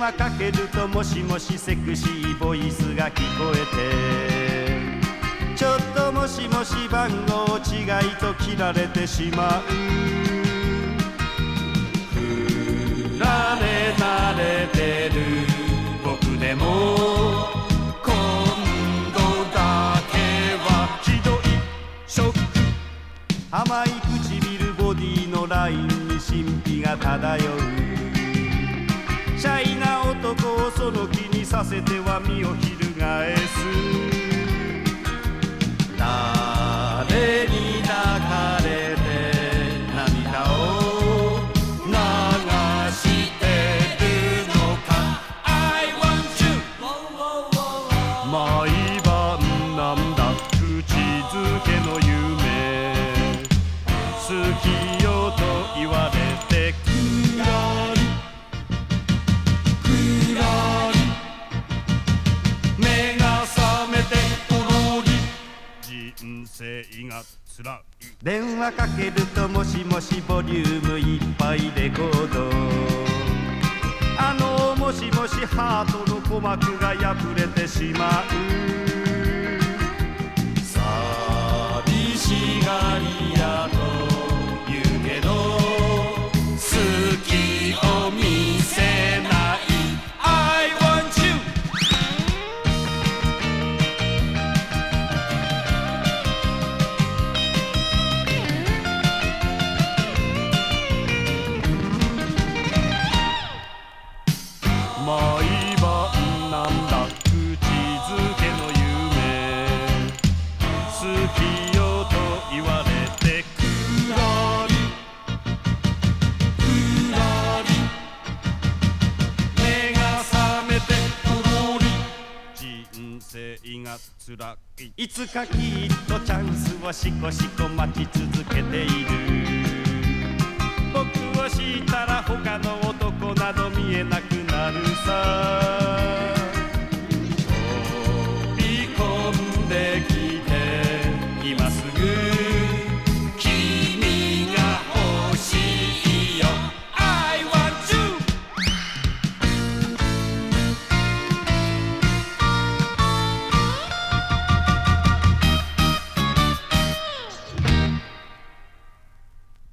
話かけるともしもしセクシーボイスが聞こえて。ちょっともしもし番号違いと切られてしまう。振られ慣れてる。僕でも。今度だけはひどいショック。甘い唇ボディのラインに神秘が漂う。シャイな男をその気にさせては身を引生がつらい。電話かけるともしもしボリュームいっぱいレコード。あのもしもしハートの鼓膜が破れてしまう。いがつらいいつかきっとチャンスをしこしこ待ち続けている。僕を知ったら他の男など見えなくなるさ。